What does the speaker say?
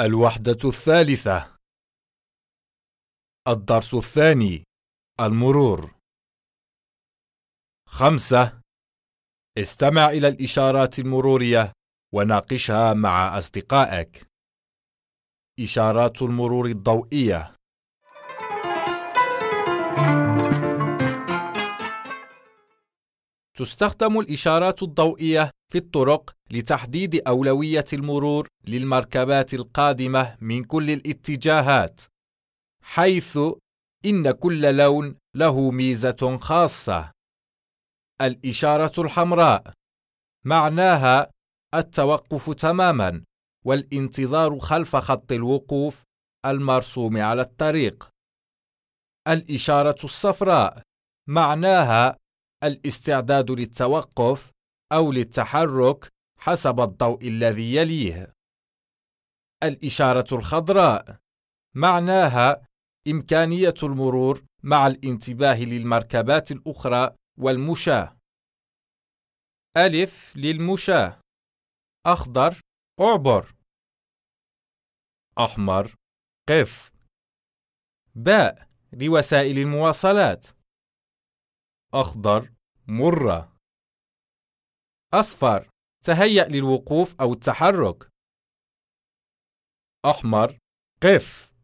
الوحدة الثالثة. الدرس الثاني المرور. خمسة. استمع إلى الإشارات المرورية وناقشها مع أصدقائك. إشارات المرور الضوئية. تستخدم الإشارات الضوئية في الطرق لتحديد أولوية المرور للمركبات القادمة من كل الاتجاهات، حيث إن كل لون له ميزة خاصة. الإشارة الحمراء معناها التوقف تماما والانتظار خلف خط الوقوف المرسوم على الطريق. الإشارة الصفراء معناها الاستعداد للتوقف أو للتحرك حسب الضوء الذي يليه. الإشارة الخضراء معناها إمكانية المرور مع الانتباه للمركبات الأخرى والمشاة. ألف للمشاة. أخضر أعبر. أحمر قف. باء لوسائل المواصلات. أخضر مرة. أصفر. تهيأ للوقوف أو التحرك. أحمر. قف.